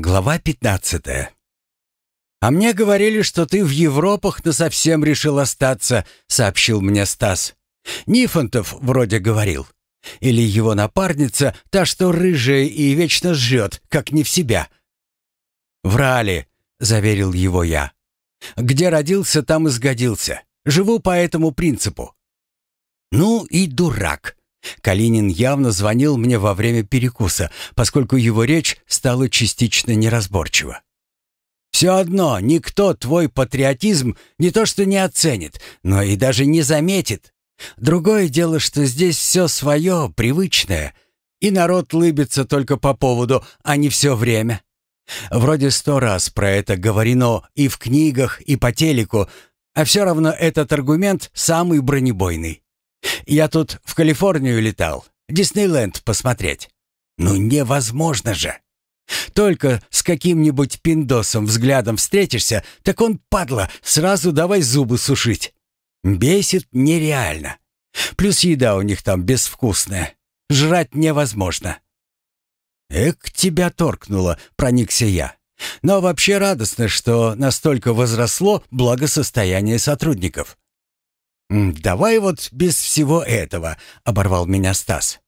Глава 15. «А мне говорили, что ты в Европах насовсем решил остаться», — сообщил мне Стас. «Нифонтов вроде говорил. Или его напарница, та, что рыжая и вечно жрет, как не в себя». «Врали», — заверил его я. «Где родился, там и сгодился. Живу по этому принципу». «Ну и дурак», Калинин явно звонил мне во время перекуса, поскольку его речь стала частично неразборчива. «Все одно, никто твой патриотизм не то что не оценит, но и даже не заметит. Другое дело, что здесь все свое, привычное, и народ лыбится только по поводу, а не все время. Вроде сто раз про это говорено и в книгах, и по телеку, а все равно этот аргумент самый бронебойный. Я тут в Калифорнию летал, Диснейленд посмотреть. Ну невозможно же. Только с каким-нибудь пиндосом взглядом встретишься, так он, падла, сразу давай зубы сушить. Бесит нереально. Плюс еда у них там безвкусная. Жрать невозможно. «Эк, тебя торкнуло», — проникся я. «Но вообще радостно, что настолько возросло благосостояние сотрудников. «Давай вот без всего этого», — оборвал меня Стас.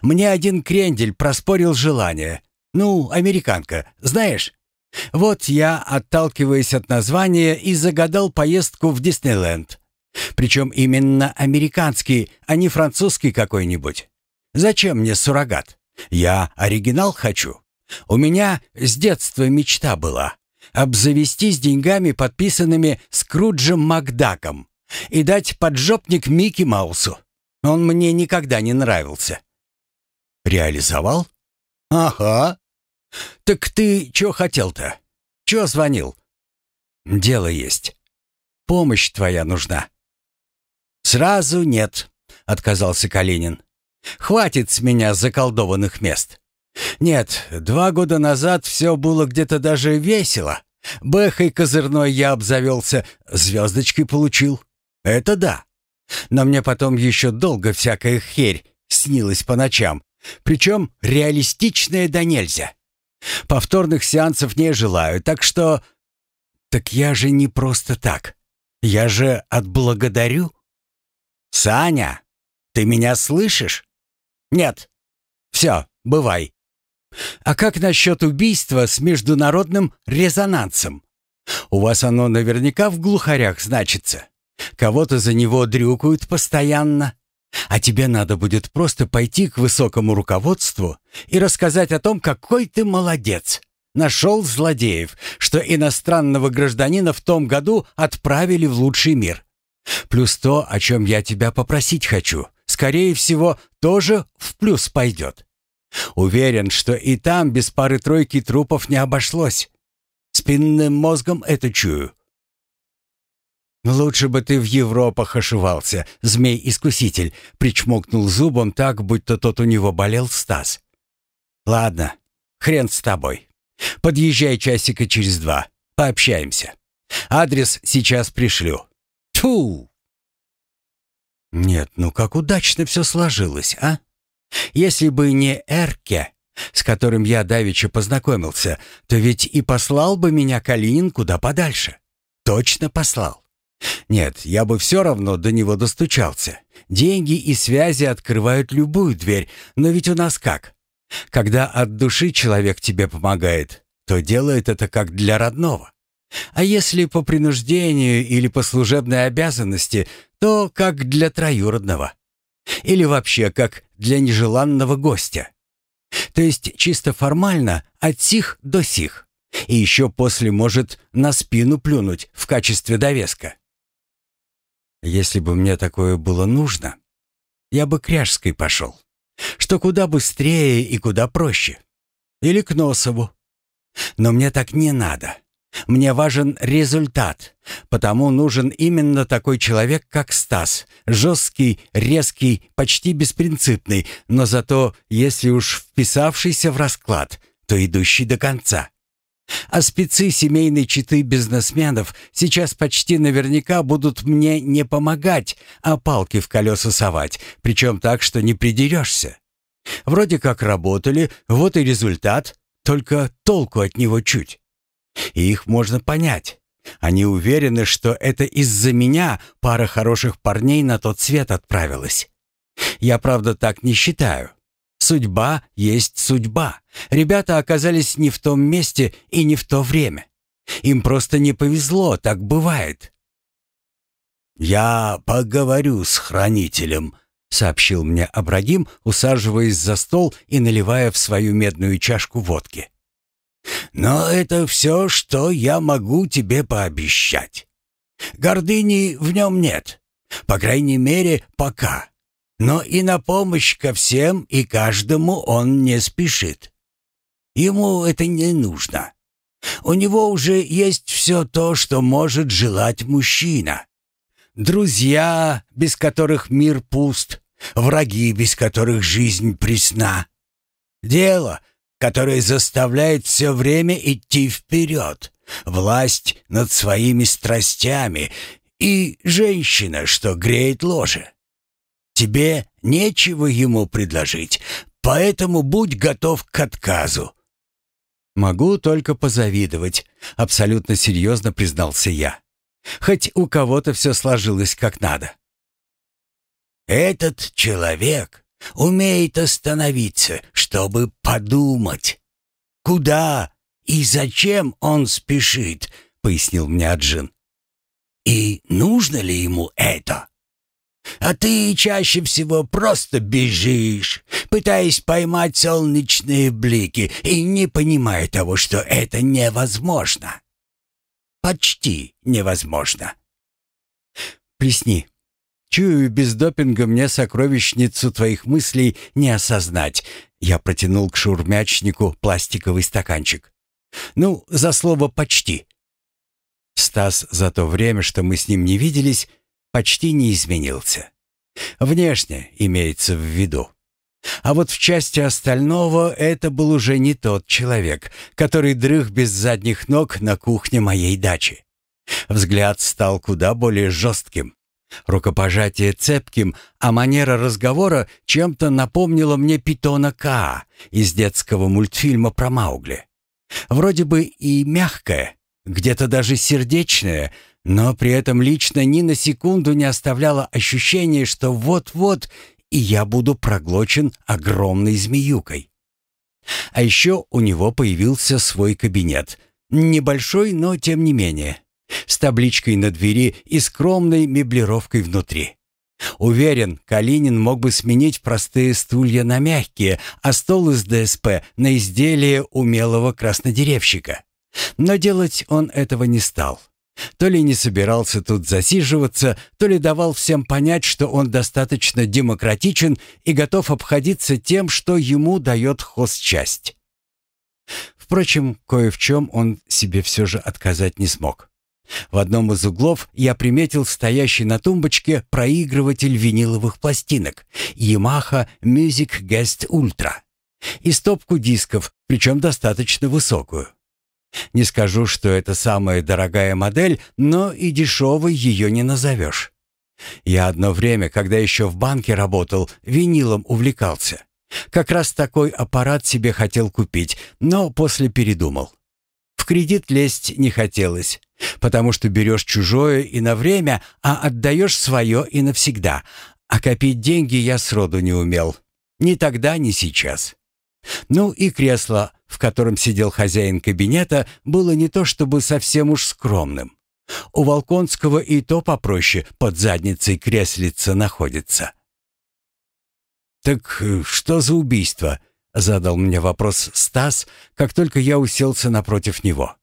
«Мне один крендель проспорил желание. Ну, американка, знаешь? Вот я, отталкиваясь от названия, и загадал поездку в Диснейленд. Причем именно американский, а не французский какой-нибудь. Зачем мне суррогат? Я оригинал хочу. У меня с детства мечта была обзавестись деньгами, подписанными Скруджем Макдаком и дать поджопник Микки Маусу. Он мне никогда не нравился. Реализовал? Ага. Так ты чё хотел-то? Чё звонил? Дело есть. Помощь твоя нужна. Сразу нет, отказался Калинин. Хватит с меня заколдованных мест. Нет, два года назад все было где-то даже весело. Бэхой козырной я обзавелся, звездочки получил. Это да. Но мне потом еще долго всякая херь снилась по ночам. Причем реалистичная да нельзя. Повторных сеансов не желаю, так что... Так я же не просто так. Я же отблагодарю. Саня, ты меня слышишь? Нет. Все, бывай. А как насчет убийства с международным резонансом? У вас оно наверняка в глухарях значится. Кого-то за него дрюкают постоянно. А тебе надо будет просто пойти к высокому руководству и рассказать о том, какой ты молодец. Нашел злодеев, что иностранного гражданина в том году отправили в лучший мир. Плюс то, о чем я тебя попросить хочу, скорее всего, тоже в плюс пойдет. Уверен, что и там без пары-тройки трупов не обошлось. Спинным мозгом это чую. «Лучше бы ты в Европах ошивался, змей-искуситель», — причмокнул зубом так, будто тот у него болел Стас. «Ладно, хрен с тобой. Подъезжай часика через два, пообщаемся. Адрес сейчас пришлю. Тьфу!» «Нет, ну как удачно все сложилось, а? Если бы не Эрке, с которым я давеча познакомился, то ведь и послал бы меня Калинин куда подальше. Точно послал. Нет, я бы все равно до него достучался. Деньги и связи открывают любую дверь, но ведь у нас как? Когда от души человек тебе помогает, то делает это как для родного. А если по принуждению или по служебной обязанности, то как для троюродного. Или вообще как для нежеланного гостя. То есть чисто формально от сих до сих. И еще после может на спину плюнуть в качестве довеска. Если бы мне такое было нужно, я бы к Ряжской пошел, что куда быстрее и куда проще. Или к Носову. Но мне так не надо. Мне важен результат, потому нужен именно такой человек, как Стас. Жесткий, резкий, почти беспринципный, но зато, если уж вписавшийся в расклад, то идущий до конца. А спецы семейной четы бизнесменов сейчас почти наверняка будут мне не помогать, а палки в колеса совать, причем так, что не придерешься. Вроде как работали, вот и результат, только толку от него чуть. И их можно понять. Они уверены, что это из-за меня пара хороших парней на тот свет отправилась. Я, правда, так не считаю. Судьба есть судьба. Ребята оказались не в том месте и не в то время. Им просто не повезло, так бывает. «Я поговорю с хранителем», — сообщил мне Абрагим, усаживаясь за стол и наливая в свою медную чашку водки. «Но это все, что я могу тебе пообещать. Гордыни в нем нет, по крайней мере, пока. Но и на помощь ко всем и каждому он не спешит. Ему это не нужно. У него уже есть все то, что может желать мужчина. Друзья, без которых мир пуст, враги, без которых жизнь пресна. Дело, которое заставляет все время идти вперед, власть над своими страстями и женщина, что греет ложе. Тебе нечего ему предложить, поэтому будь готов к отказу. Могу только позавидовать, абсолютно серьезно признался я. Хоть у кого-то все сложилось как надо. Этот человек умеет остановиться, чтобы подумать. Куда и зачем он спешит, пояснил мне Аджин. И нужно ли ему это? А ты чаще всего просто бежишь, пытаясь поймать солнечные блики и не понимая того, что это невозможно. Почти невозможно. Плесни. Чую, без допинга мне сокровищницу твоих мыслей не осознать. Я протянул к шурмячнику пластиковый стаканчик. Ну, за слово «почти». Стас за то время, что мы с ним не виделись, почти не изменился. Внешне имеется в виду. А вот в части остального это был уже не тот человек, который дрых без задних ног на кухне моей дачи. Взгляд стал куда более жестким. Рукопожатие цепким, а манера разговора чем-то напомнила мне питона Каа из детского мультфильма про Маугли. Вроде бы и мягкое, где-то даже сердечное, но при этом лично ни на секунду не оставляло ощущения, что вот-вот и я буду проглочен огромной змеюкой. А еще у него появился свой кабинет. Небольшой, но тем не менее. С табличкой на двери и скромной меблировкой внутри. Уверен, Калинин мог бы сменить простые стулья на мягкие, а стол из ДСП на изделие умелого краснодеревщика. Но делать он этого не стал. То ли не собирался тут засиживаться, то ли давал всем понять, что он достаточно демократичен и готов обходиться тем, что ему дает хозчасть. Впрочем, кое в чем он себе все же отказать не смог. В одном из углов я приметил стоящий на тумбочке проигрыватель виниловых пластинок Yamaha Music Guest Ultra и стопку дисков, причем достаточно высокую. Не скажу, что это самая дорогая модель, но и дешевой ее не назовешь. Я одно время, когда еще в банке работал, винилом увлекался. Как раз такой аппарат себе хотел купить, но после передумал. В кредит лезть не хотелось, потому что берешь чужое и на время, а отдаешь свое и навсегда. А копить деньги я сроду не умел. Ни тогда, ни сейчас. Ну и кресло, в котором сидел хозяин кабинета, было не то чтобы совсем уж скромным. У Волконского и то попроще под задницей креслица находится. «Так э, что за убийство?» — задал мне вопрос Стас, как только я уселся напротив него.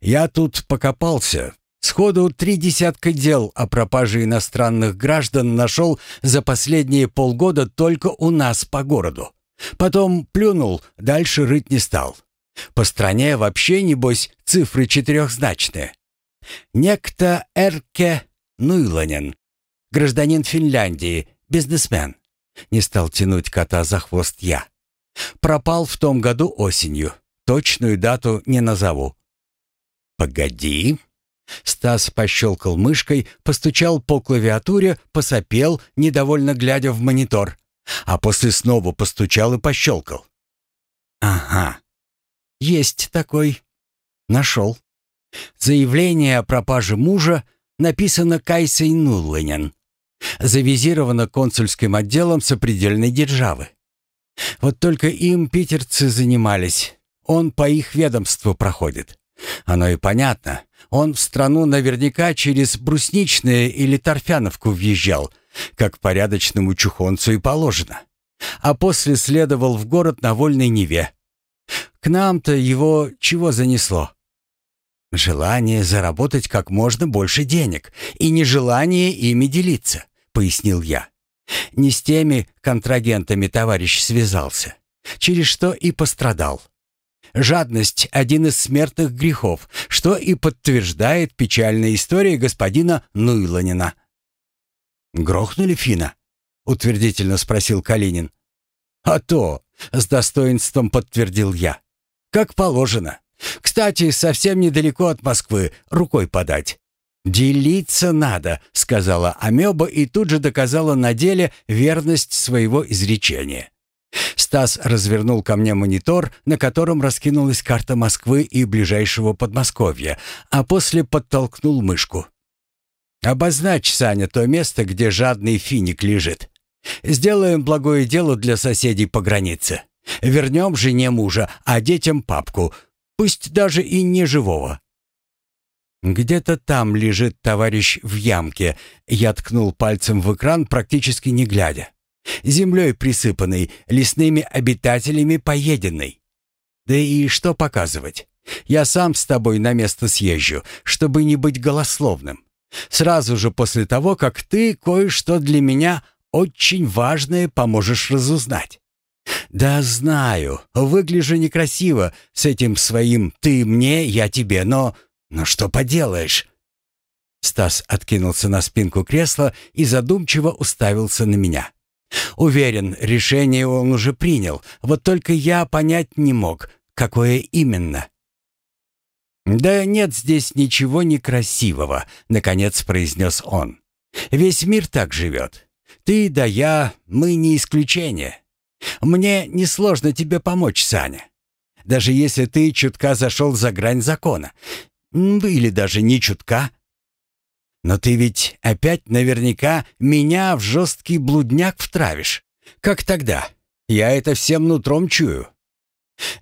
«Я тут покопался. Сходу три десятка дел о пропаже иностранных граждан нашел за последние полгода только у нас по городу. Потом плюнул, дальше рыть не стал. По стране вообще, небось, цифры четырехзначные. Некто Эрке Нуйланен, гражданин Финляндии, бизнесмен. Не стал тянуть кота за хвост я. Пропал в том году осенью. Точную дату не назову. «Погоди». Стас пощелкал мышкой, постучал по клавиатуре, посопел, недовольно глядя в монитор а после снова постучал и пощелкал. «Ага, «Есть такой. Нашел. Заявление о пропаже мужа написано Кайсой Нуллинен. Завизировано консульским отделом сопредельной державы. Вот только им питерцы занимались. Он по их ведомству проходит. Оно и понятно. Он в страну наверняка через Брусничное или Торфяновку въезжал, как порядочному чухонцу и положено. А после следовал в город на вольной Неве. К нам-то его чего занесло? Желание заработать как можно больше денег и нежелание ими делиться, пояснил я. Не с теми контрагентами товарищ связался, через что и пострадал. Жадность – один из смертных грехов, что и подтверждает печальная история господина Нуйланина. «Грохнули Фина?» — утвердительно спросил Калинин. «А то!» — с достоинством подтвердил я. «Как положено. Кстати, совсем недалеко от Москвы, рукой подать». «Делиться надо», — сказала Амеба и тут же доказала на деле верность своего изречения. Стас развернул ко мне монитор, на котором раскинулась карта Москвы и ближайшего Подмосковья, а после подтолкнул мышку. «Обозначь, Саня, то место, где жадный финик лежит. Сделаем благое дело для соседей по границе. Вернем жене мужа, а детям папку, пусть даже и не живого». «Где-то там лежит товарищ в ямке», — я ткнул пальцем в экран, практически не глядя. «Землей присыпанный, лесными обитателями поеденный. Да и что показывать? Я сам с тобой на место съезжу, чтобы не быть голословным. Сразу же после того, как ты кое-что для меня очень важное поможешь разузнать. Да знаю, выгляжу некрасиво с этим своим «ты мне, я тебе», но... но что поделаешь?» Стас откинулся на спинку кресла и задумчиво уставился на меня. Уверен, решение он уже принял, вот только я понять не мог, какое именно. «Да нет здесь ничего некрасивого», — наконец произнес он. «Весь мир так живет. Ты да я, мы не исключение. Мне несложно тебе помочь, Саня. Даже если ты чутка зашел за грань закона. Или даже не чутка. Но ты ведь опять наверняка меня в жесткий блудняк втравишь. Как тогда? Я это всем нутром чую.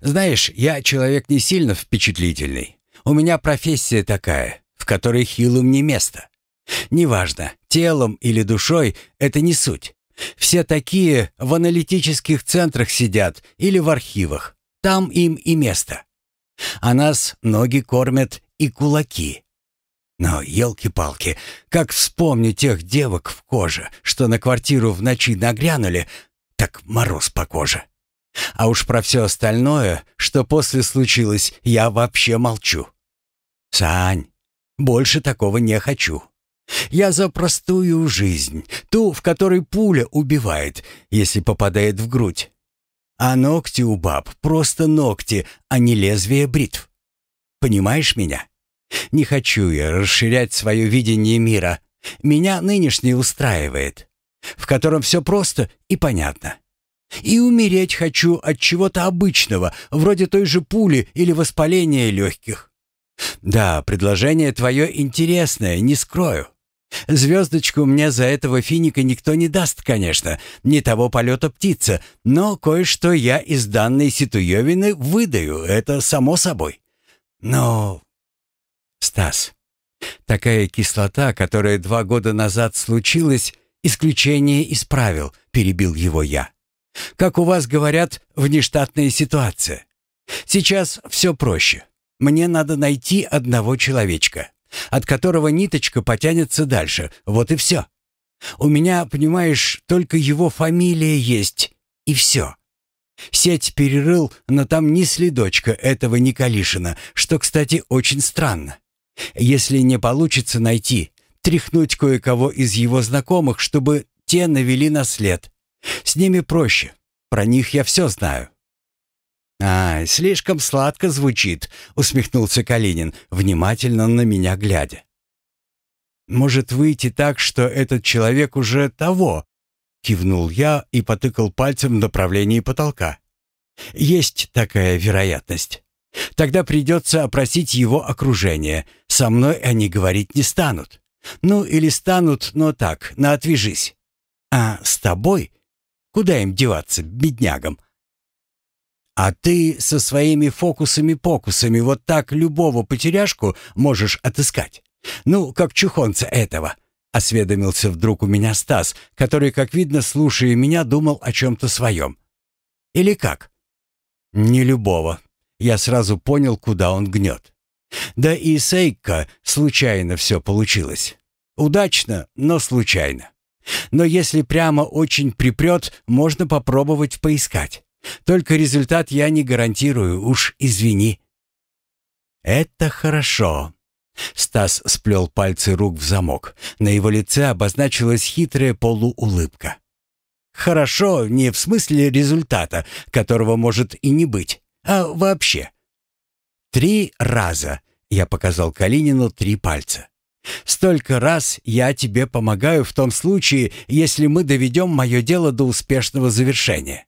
Знаешь, я человек не сильно впечатлительный. У меня профессия такая, в которой хилым не место. Неважно, телом или душой, это не суть. Все такие в аналитических центрах сидят или в архивах. Там им и место. А нас ноги кормят и кулаки. Но, елки-палки, как вспомню тех девок в коже, что на квартиру в ночи нагрянули, так мороз по коже. А уж про все остальное, что после случилось, я вообще молчу. Сань, больше такого не хочу. Я за простую жизнь, ту, в которой пуля убивает, если попадает в грудь. А ногти у баб просто ногти, а не лезвие бритв. Понимаешь меня? Не хочу я расширять свое видение мира. Меня нынешний устраивает, в котором все просто и понятно. И умереть хочу от чего-то обычного, вроде той же пули или воспаления легких. Да, предложение твое интересное, не скрою. Звездочку мне за этого финика никто не даст, конечно, не того полета птица, но кое-что я из данной ситуевины выдаю, это само собой. Но... Стас, такая кислота, которая два года назад случилась, исключение из правил, перебил его я. Как у вас говорят, внештатная ситуация. Сейчас все проще. Мне надо найти одного человечка от которого ниточка потянется дальше. Вот и все. У меня, понимаешь, только его фамилия есть, и все. Сеть перерыл, но там ни следочка этого Николишина, что, кстати, очень странно. Если не получится найти, тряхнуть кое-кого из его знакомых, чтобы те навели на след. С ними проще. Про них я все знаю. «А, слишком сладко звучит», — усмехнулся Калинин, внимательно на меня глядя. «Может выйти так, что этот человек уже того?» — кивнул я и потыкал пальцем в направлении потолка. «Есть такая вероятность. Тогда придется опросить его окружение. Со мной они говорить не станут. Ну, или станут, но так, на отвяжись. А с тобой? Куда им деваться, беднягам? А ты со своими фокусами-покусами вот так любого потеряшку можешь отыскать? Ну, как чухонца этого. Осведомился вдруг у меня Стас, который, как видно, слушая меня, думал о чем-то своем. Или как? Не любого. Я сразу понял, куда он гнет. Да и Сейка случайно все получилось. Удачно, но случайно. Но если прямо очень припрет, можно попробовать поискать. Только результат я не гарантирую, уж извини. Это хорошо. Стас сплел пальцы рук в замок. На его лице обозначилась хитрая полуулыбка. Хорошо не в смысле результата, которого может и не быть, а вообще. Три раза я показал Калинину три пальца. Столько раз я тебе помогаю в том случае, если мы доведем мое дело до успешного завершения.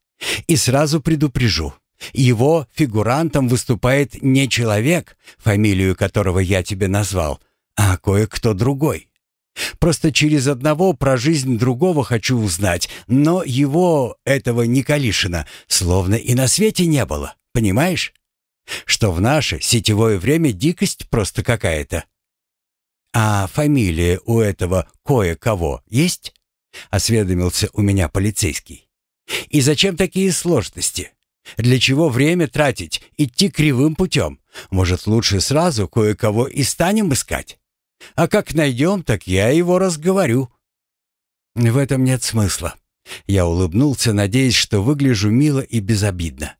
И сразу предупрежу, его фигурантом выступает не человек, фамилию которого я тебе назвал, а кое-кто другой. Просто через одного про жизнь другого хочу узнать, но его, этого Николишина, словно и на свете не было, понимаешь? Что в наше сетевое время дикость просто какая-то. А фамилия у этого кое-кого есть? Осведомился у меня полицейский. И зачем такие сложности? Для чего время тратить, идти кривым путем? Может, лучше сразу кое-кого и станем искать? А как найдем, так я его разговорю». «В этом нет смысла». Я улыбнулся, надеясь, что выгляжу мило и безобидно.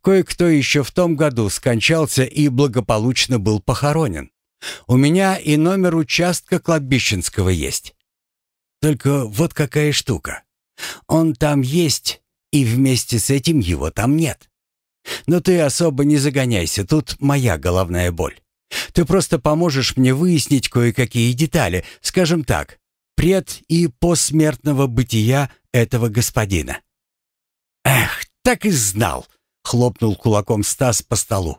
Кое-кто еще в том году скончался и благополучно был похоронен. У меня и номер участка кладбищенского есть. Только вот какая штука. Он там есть, и вместе с этим его там нет. Но ты особо не загоняйся, тут моя головная боль. Ты просто поможешь мне выяснить кое-какие детали, скажем так, пред- и посмертного бытия этого господина. Эх, так и знал, хлопнул кулаком Стас по столу.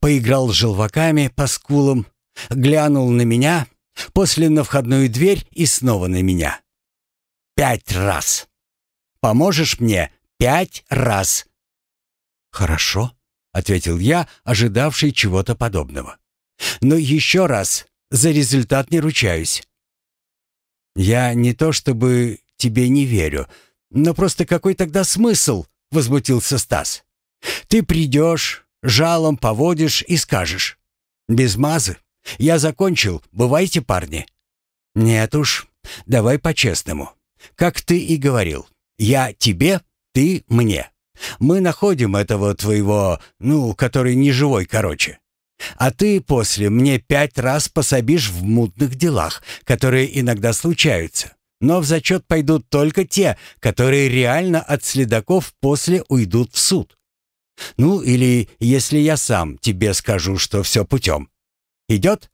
Поиграл желваками по скулам, глянул на меня, после на входную дверь и снова на меня. Пять раз. Поможешь мне пять раз. Хорошо, ответил я, ожидавший чего-то подобного. Но еще раз, за результат не ручаюсь. Я не то чтобы тебе не верю, но просто какой тогда смысл, возмутился Стас. Ты придешь, жалом поводишь и скажешь. Без мазы. Я закончил, бывайте, парни. Нет уж, давай по-честному. Как ты и говорил, я тебе, ты мне. Мы находим этого твоего, ну, который не живой, короче. А ты после мне пять раз пособишь в мутных делах, которые иногда случаются. Но в зачет пойдут только те, которые реально от следаков после уйдут в суд. Ну, или если я сам тебе скажу, что все путем. Идет?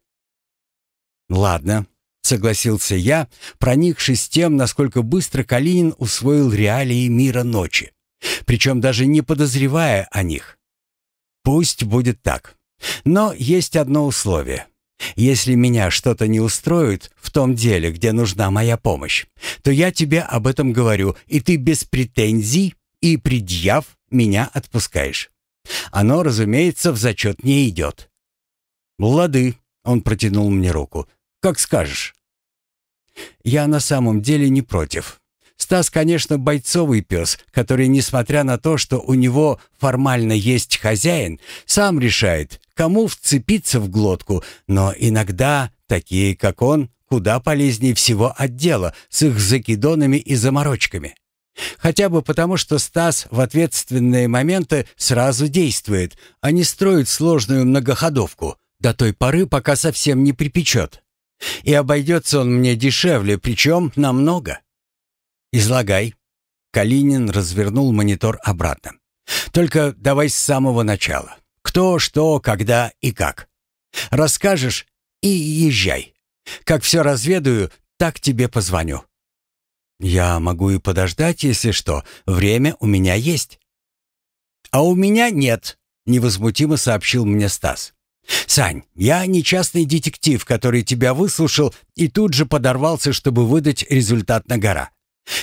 Ладно, согласился я, проникшись тем, насколько быстро Калинин усвоил реалии мира ночи, причем даже не подозревая о них. Пусть будет так. Но есть одно условие. Если меня что-то не устроит в том деле, где нужна моя помощь, то я тебе об этом говорю, и ты без претензий и предъяв меня отпускаешь. Оно, разумеется, в зачет не идет. «Лады», — он протянул мне руку, — «как скажешь». Я на самом деле не против. Стас, конечно, бойцовый пес, который, несмотря на то, что у него формально есть хозяин, сам решает, кому вцепиться в глотку, но иногда такие, как он, куда полезнее всего отдела с их закидонами и заморочками. Хотя бы потому, что Стас в ответственные моменты сразу действует, а не строит сложную многоходовку до той поры, пока совсем не припечет. И обойдется он мне дешевле, причем намного. «Излагай». Калинин развернул монитор обратно. «Только давай с самого начала. Кто, что, когда и как. Расскажешь и езжай. Как все разведаю, так тебе позвоню». «Я могу и подождать, если что. Время у меня есть». «А у меня нет», — невозмутимо сообщил мне Стас. «Сань, я не частный детектив, который тебя выслушал и тут же подорвался, чтобы выдать результат на гора.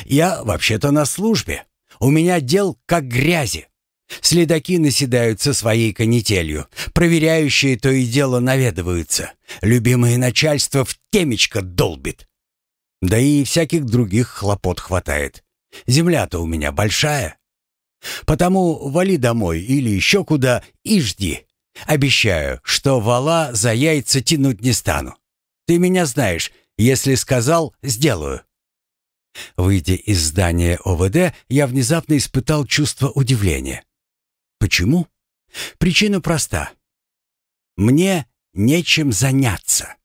Я вообще-то на службе. У меня дел как грязи. Следаки наседаются своей канителью. Проверяющие то и дело наведываются. Любимое начальство в темечко долбит. Да и всяких других хлопот хватает. Земля-то у меня большая. Потому вали домой или еще куда и жди. Обещаю, что вала за яйца тянуть не стану. Ты меня знаешь, если сказал, сделаю. Выйдя из здания ОВД, я внезапно испытал чувство удивления. Почему? Причина проста. Мне нечем заняться.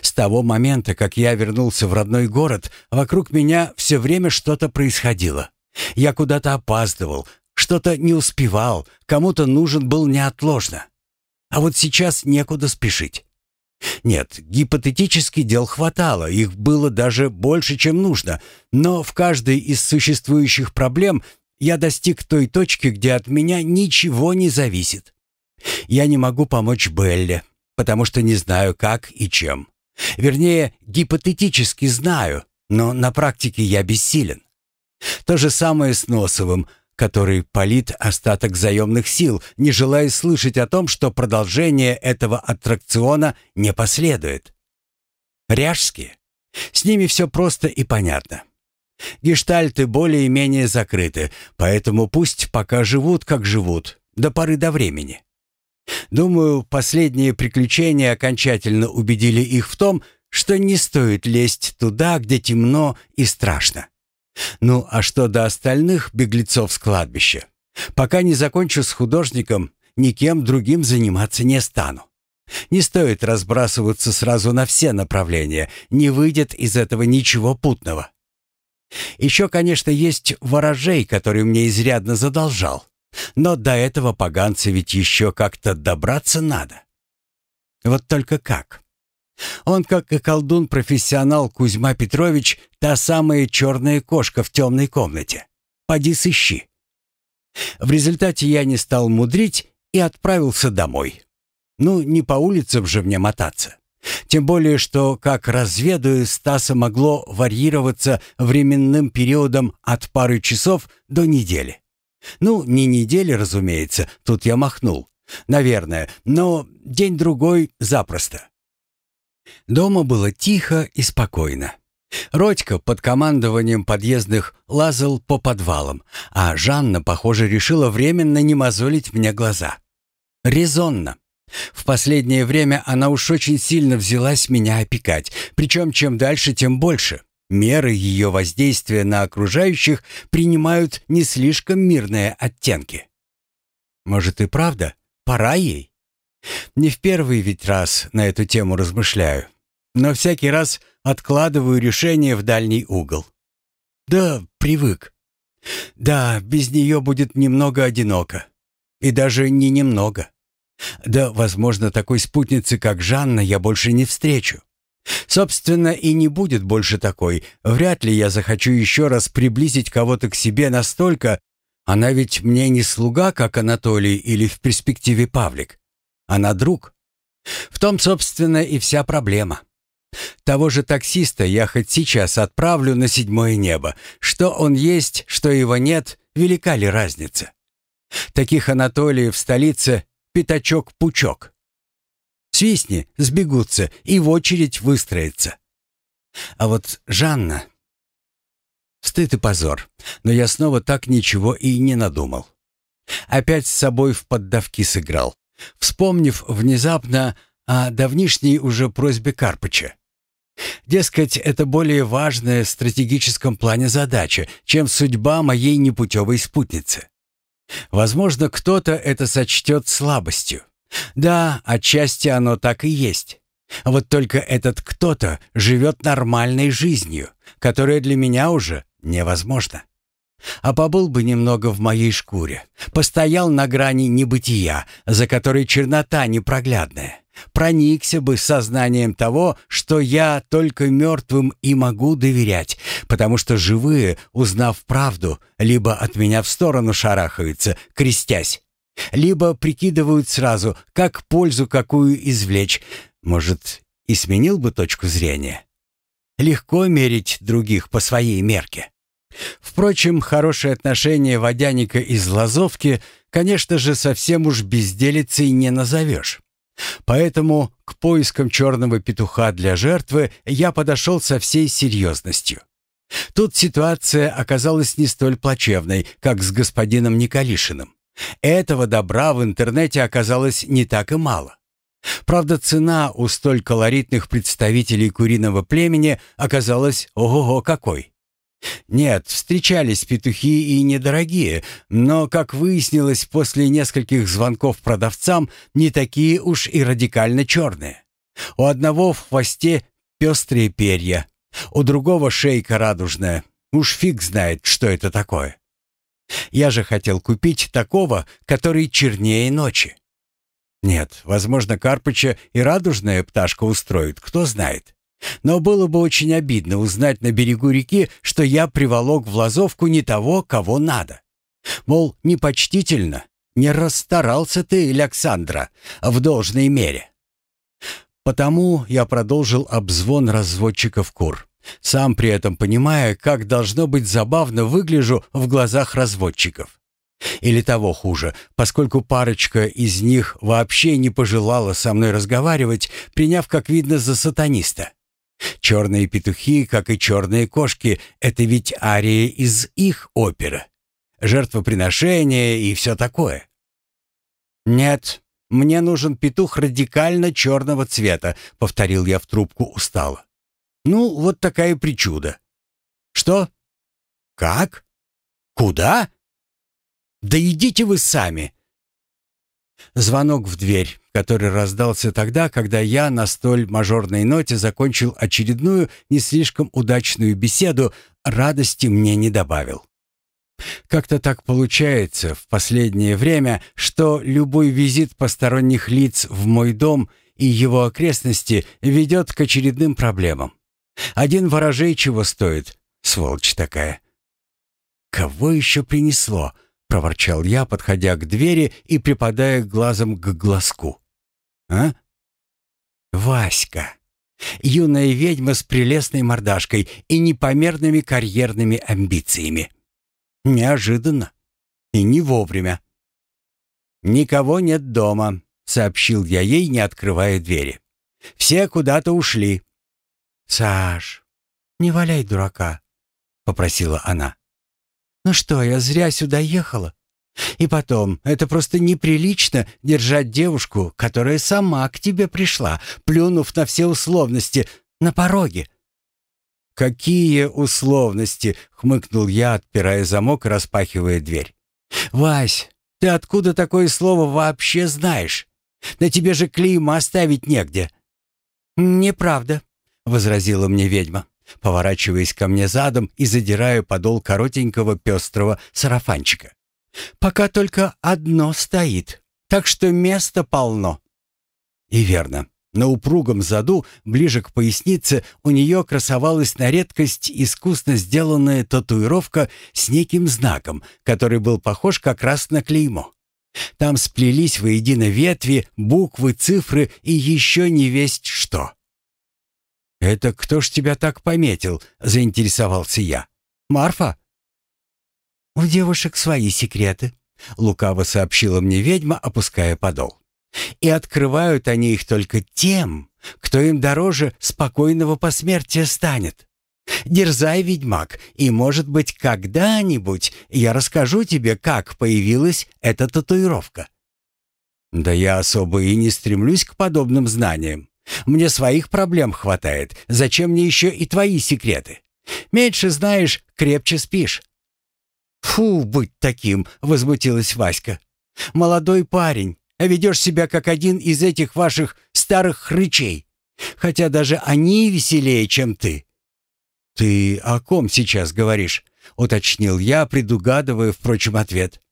С того момента, как я вернулся в родной город, вокруг меня все время что-то происходило. Я куда-то опаздывал, что-то не успевал, кому-то нужен был неотложно. А вот сейчас некуда спешить. Нет, гипотетически дел хватало, их было даже больше, чем нужно, но в каждой из существующих проблем я достиг той точки, где от меня ничего не зависит. Я не могу помочь Белле, потому что не знаю, как и чем. Вернее, гипотетически знаю, но на практике я бессилен. То же самое с Носовым, который палит остаток заемных сил, не желая слышать о том, что продолжение этого аттракциона не последует. Ряжские. С ними все просто и понятно. Гештальты более-менее закрыты, поэтому пусть пока живут, как живут, до поры до времени. Думаю, последние приключения окончательно убедили их в том, что не стоит лезть туда, где темно и страшно. Ну, а что до остальных беглецов с кладбища? Пока не закончу с художником, никем другим заниматься не стану. Не стоит разбрасываться сразу на все направления, не выйдет из этого ничего путного. Еще, конечно, есть ворожей, который мне изрядно задолжал. Но до этого поганца ведь еще как-то добраться надо. Вот только как? Он, как и колдун-профессионал Кузьма Петрович, та самая черная кошка в темной комнате. Поди сыщи. В результате я не стал мудрить и отправился домой. Ну, не по улицам же мне мотаться. Тем более, что, как разведаю, Стаса могло варьироваться временным периодом от пары часов до недели. Ну, не недели, разумеется, тут я махнул. Наверное, но день-другой запросто. Дома было тихо и спокойно. Родька под командованием подъездных лазал по подвалам, а Жанна, похоже, решила временно не мозолить мне глаза. Резонно. В последнее время она уж очень сильно взялась меня опекать, причем чем дальше, тем больше. Меры ее воздействия на окружающих принимают не слишком мирные оттенки. Может и правда, пора ей? Не в первый ведь раз на эту тему размышляю, но всякий раз откладываю решение в дальний угол. Да, привык. Да, без нее будет немного одиноко. И даже не немного. Да, возможно, такой спутницы, как Жанна, я больше не встречу. Собственно, и не будет больше такой. Вряд ли я захочу еще раз приблизить кого-то к себе настолько. Она ведь мне не слуга, как Анатолий или в перспективе Павлик. Она друг. В том, собственно, и вся проблема. Того же таксиста я хоть сейчас отправлю на седьмое небо. Что он есть, что его нет, велика ли разница? Таких Анатолиев в столице пятачок-пучок. Свистни, сбегутся и в очередь выстроятся. А вот Жанна... Стыд и позор, но я снова так ничего и не надумал. Опять с собой в поддавки сыграл, вспомнив внезапно о давнишней уже просьбе Карпыча. Дескать, это более важная в стратегическом плане задача, чем судьба моей непутевой спутницы. Возможно, кто-то это сочтет слабостью. Да, отчасти оно так и есть. Вот только этот кто-то живет нормальной жизнью, которая для меня уже невозможна. А побыл бы немного в моей шкуре, постоял на грани небытия, за которой чернота непроглядная, проникся бы сознанием того, что я только мертвым и могу доверять, потому что живые, узнав правду, либо от меня в сторону шарахаются, крестясь, Либо прикидывают сразу, как пользу какую извлечь. Может, и сменил бы точку зрения. Легко мерить других по своей мерке. Впрочем, хорошее отношение водяника из Лазовки, конечно же, совсем уж безделицей не назовешь. Поэтому к поискам черного петуха для жертвы я подошел со всей серьезностью. Тут ситуация оказалась не столь плачевной, как с господином Николишиным. Этого добра в интернете оказалось не так и мало. Правда, цена у столь колоритных представителей куриного племени оказалась ого-го какой. Нет, встречались петухи и недорогие, но, как выяснилось после нескольких звонков продавцам, не такие уж и радикально черные. У одного в хвосте пестрые перья, у другого шейка радужная. Уж фиг знает, что это такое. Я же хотел купить такого, который чернее ночи. Нет, возможно, Карпыча и радужная пташка устроит, кто знает. Но было бы очень обидно узнать на берегу реки, что я приволок в лазовку не того, кого надо. Мол, непочтительно, не расстарался ты, Александра, в должной мере. Потому я продолжил обзвон разводчиков кур, сам при этом понимая, как должно быть забавно выгляжу в глазах разводчиков. Или того хуже, поскольку парочка из них вообще не пожелала со мной разговаривать, приняв, как видно, за сатаниста. Черные петухи, как и черные кошки, это ведь ария из их оперы. Жертвоприношение и все такое. «Нет, мне нужен петух радикально черного цвета», — повторил я в трубку устало. «Ну, вот такая причуда». «Что? Как? Куда?» «Да идите вы сами!» Звонок в дверь, который раздался тогда, когда я на столь мажорной ноте закончил очередную не слишком удачную беседу, радости мне не добавил. Как-то так получается в последнее время, что любой визит посторонних лиц в мой дом и его окрестности ведет к очередным проблемам. Один ворожей чего стоит, сволочь такая. Кого еще принесло? Проворчал я, подходя к двери и припадая глазом к глазку. «А?» «Васька!» Юная ведьма с прелестной мордашкой и непомерными карьерными амбициями. Неожиданно. И не вовремя. «Никого нет дома», — сообщил я ей, не открывая двери. «Все куда-то ушли». «Саш, не валяй дурака», — попросила она. «Ну что, я зря сюда ехала? И потом, это просто неприлично держать девушку, которая сама к тебе пришла, плюнув на все условности, на пороге». «Какие условности?» — хмыкнул я, отпирая замок и распахивая дверь. «Вась, ты откуда такое слово вообще знаешь? На тебе же клейма оставить негде». «Неправда», — возразила мне ведьма поворачиваясь ко мне задом и задирая подол коротенького пестрого сарафанчика. «Пока только одно стоит, так что места полно». И верно. На упругом заду, ближе к пояснице, у нее красовалась на редкость искусно сделанная татуировка с неким знаком, который был похож как раз на клеймо. Там сплелись воедино ветви, буквы, цифры и еще не весть что. «Это кто ж тебя так пометил?» — заинтересовался я. «Марфа?» «У девушек свои секреты», — лукаво сообщила мне ведьма, опуская подол. «И открывают они их только тем, кто им дороже спокойного посмертия станет. Дерзай, ведьмак, и, может быть, когда-нибудь я расскажу тебе, как появилась эта татуировка». «Да я особо и не стремлюсь к подобным знаниям. Мне своих проблем хватает. Зачем мне еще и твои секреты? Меньше знаешь, крепче спишь». «Фу, быть таким!» — возмутилась Васька. «Молодой парень, а ведешь себя как один из этих ваших старых хрычей. Хотя даже они веселее, чем ты». «Ты о ком сейчас говоришь?» — уточнил я, предугадывая, впрочем, ответ.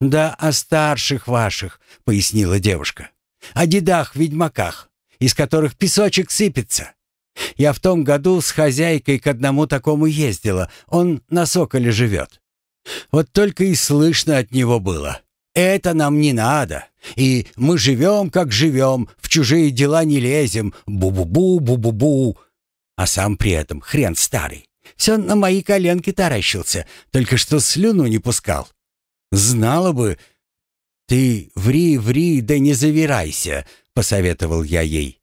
«Да о старших ваших», — пояснила девушка. «О дедах-ведьмаках из которых песочек сыпется. Я в том году с хозяйкой к одному такому ездила, он на Соколе живет. Вот только и слышно от него было. Это нам не надо. И мы живем, как живем, в чужие дела не лезем. Бу-бу-бу, бу-бу-бу. А сам при этом хрен старый. Все на мои коленки таращился, только что слюну не пускал. Знала бы... Ты ври, ври, да не завирайся, посоветовал я ей.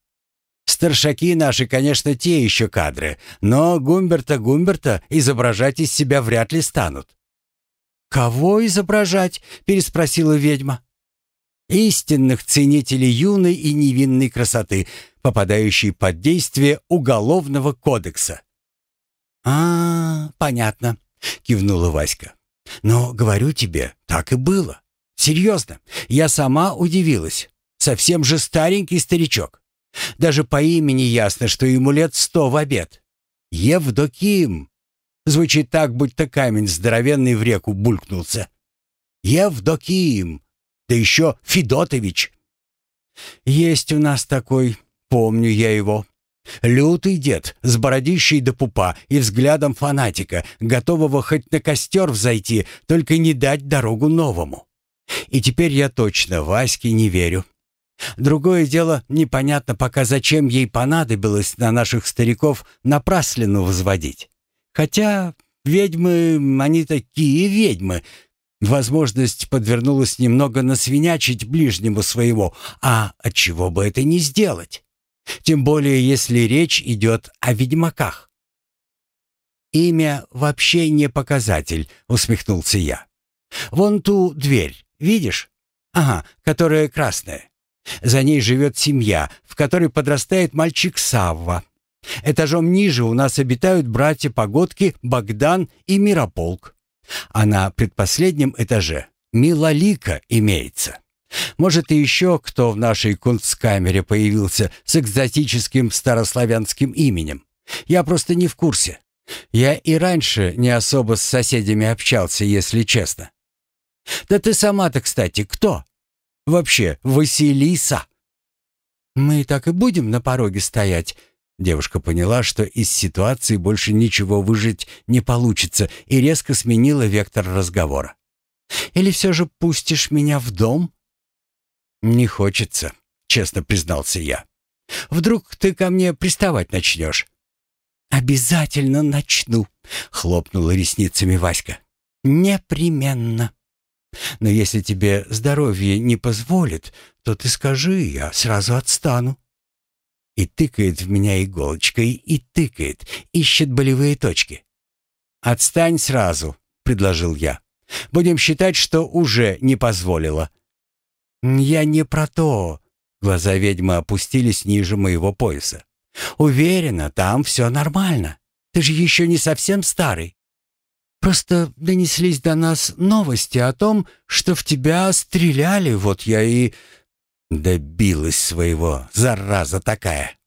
Старшаки наши, конечно, те еще кадры, но Гумберта Гумберта изображать из себя вряд ли станут. «Кого изображать?» — переспросила ведьма. «Истинных ценителей юной и невинной красоты, попадающей под действие Уголовного кодекса». «А, понятно», — кивнула Васька. «Но, говорю тебе, так и было. Серьезно, я сама удивилась. Совсем же старенький старичок. Даже по имени ясно, что ему лет сто в обед. Евдоким. Звучит так, будто камень здоровенный в реку булькнулся. Евдоким. Да еще Федотович. Есть у нас такой, помню я его. Лютый дед, с бородищей до пупа и взглядом фанатика, готового хоть на костер взойти, только не дать дорогу новому. И теперь я точно Ваське не верю. Другое дело, непонятно пока зачем ей понадобилось на наших стариков напраслину возводить. Хотя ведьмы, они такие ведьмы. Возможность подвернулась немного насвинячить ближнему своего, а от чего бы это не сделать? Тем более, если речь идет о ведьмаках. «Имя вообще не показатель», — усмехнулся я. «Вон ту дверь, видишь? Ага, которая красная. За ней живет семья, в которой подрастает мальчик Савва. Этажом ниже у нас обитают братья-погодки Богдан и Мирополк. А на предпоследнем этаже Милолика имеется. Может, и еще кто в нашей кунсткамере появился с экзотическим старославянским именем. Я просто не в курсе. Я и раньше не особо с соседями общался, если честно. Да ты сама-то, кстати, кто? Вообще, Василиса. Мы так и будем на пороге стоять. Девушка поняла, что из ситуации больше ничего выжить не получится, и резко сменила вектор разговора. Или все же пустишь меня в дом? «Не хочется», — честно признался я. «Вдруг ты ко мне приставать начнешь?» «Обязательно начну», — хлопнула ресницами Васька. «Непременно. Но если тебе здоровье не позволит, то ты скажи, я сразу отстану». И тыкает в меня иголочкой, и тыкает, ищет болевые точки. «Отстань сразу», — предложил я. «Будем считать, что уже не позволила». «Я не про то». Глаза ведьмы опустились ниже моего пояса. «Уверена, там все нормально. Ты же еще не совсем старый. Просто донеслись до нас новости о том, что в тебя стреляли, вот я и...» Добилась своего, зараза такая.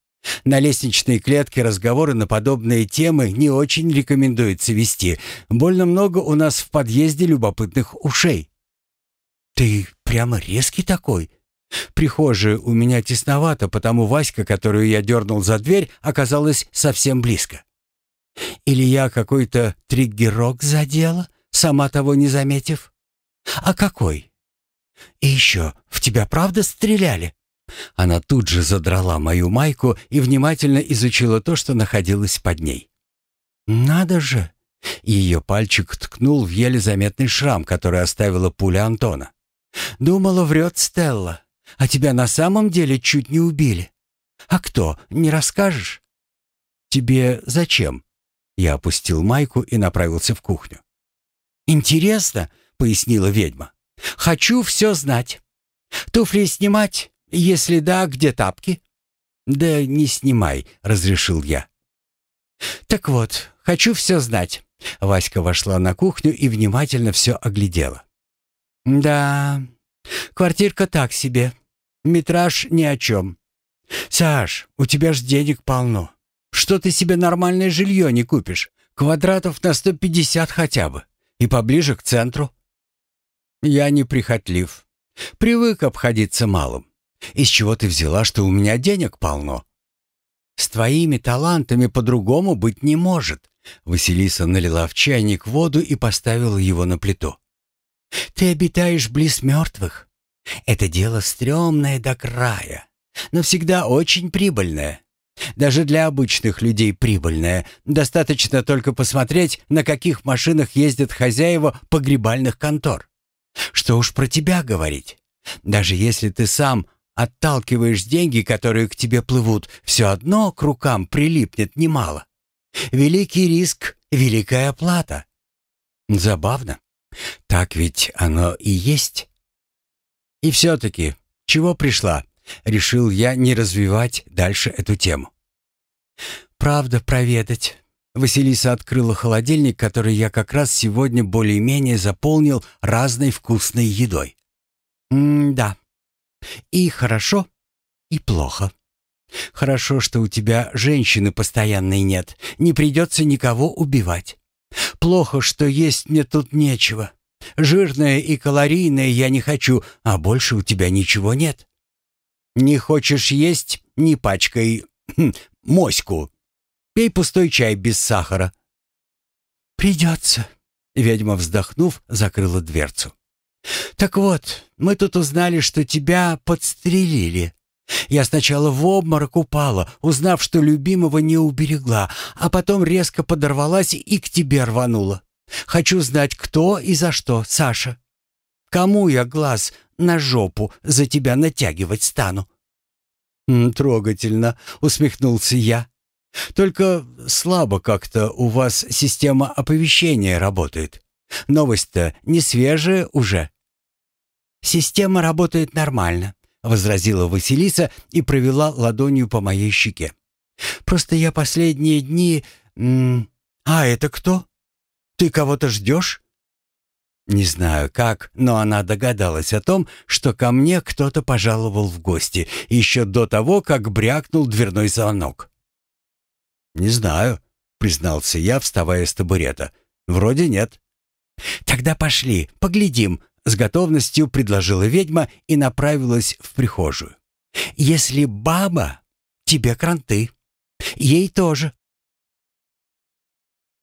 На лестничной клетке разговоры на подобные темы не очень рекомендуется вести. Больно много у нас в подъезде любопытных ушей. «Ты прямо резкий такой?» Прихожая у меня тесновато, потому Васька, которую я дернул за дверь, оказалась совсем близко. Или я какой-то триггерок задела, сама того не заметив? А какой? И еще, в тебя правда стреляли? Она тут же задрала мою майку и внимательно изучила то, что находилось под ней. «Надо же!» Ее пальчик ткнул в еле заметный шрам, который оставила пуля Антона. Думала, врет Стелла. А тебя на самом деле чуть не убили. А кто, не расскажешь? Тебе зачем? Я опустил майку и направился в кухню. Интересно, пояснила ведьма. Хочу все знать. Туфли снимать? Если да, где тапки? Да не снимай, разрешил я. Так вот, хочу все знать. Васька вошла на кухню и внимательно все оглядела. «Да, квартирка так себе. Метраж ни о чем. Саш, у тебя ж денег полно. Что ты себе нормальное жилье не купишь? Квадратов на 150 хотя бы. И поближе к центру». «Я не прихотлив. Привык обходиться малым. Из чего ты взяла, что у меня денег полно?» «С твоими талантами по-другому быть не может». Василиса налила в чайник воду и поставила его на плиту. Ты обитаешь близ мертвых. Это дело стрёмное до края, но всегда очень прибыльное. Даже для обычных людей прибыльное. Достаточно только посмотреть, на каких машинах ездят хозяева погребальных контор. Что уж про тебя говорить. Даже если ты сам отталкиваешь деньги, которые к тебе плывут, все одно к рукам прилипнет немало. Великий риск, великая плата. Забавно. Так ведь оно и есть. И все-таки, чего пришла? Решил я не развивать дальше эту тему. Правда проведать. Василиса открыла холодильник, который я как раз сегодня более-менее заполнил разной вкусной едой. М-да. И хорошо, и плохо. Хорошо, что у тебя женщины постоянной нет, не придется никого убивать. Плохо, что есть мне тут нечего. Жирное и калорийное я не хочу, а больше у тебя ничего нет. Не хочешь есть, не пачкай хм, моську. Пей пустой чай без сахара. Придется. Ведьма, вздохнув, закрыла дверцу. Так вот, мы тут узнали, что тебя подстрелили. Я сначала в обморок упала, узнав, что любимого не уберегла, а потом резко подорвалась и к тебе рванула. Хочу знать, кто и за что, Саша. Кому я глаз на жопу за тебя натягивать стану?» «Трогательно», — усмехнулся я. «Только слабо как-то у вас система оповещения работает. Новость-то не свежая уже». «Система работает нормально», — возразила Василиса и провела ладонью по моей щеке. «Просто я последние дни... А это кто? Ты кого-то ждешь?» Не знаю как, но она догадалась о том, что ко мне кто-то пожаловал в гости еще до того, как брякнул дверной звонок. «Не знаю», — признался я, вставая с табурета. «Вроде нет». «Тогда пошли, поглядим», — с готовностью предложила ведьма и направилась в прихожую. «Если баба, тебе кранты. Ей тоже.